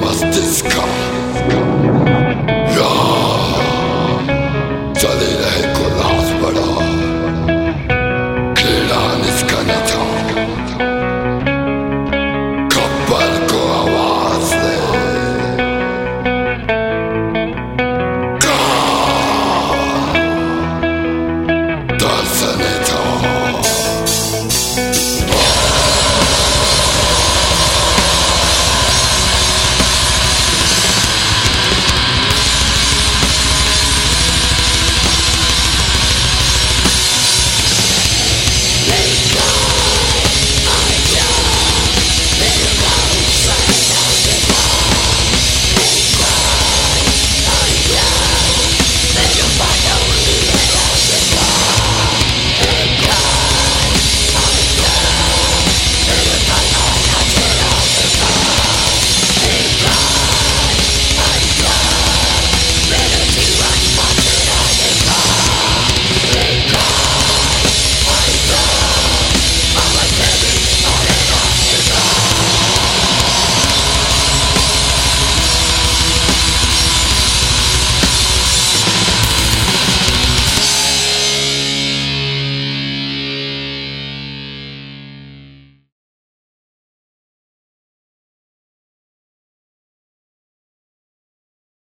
must this come?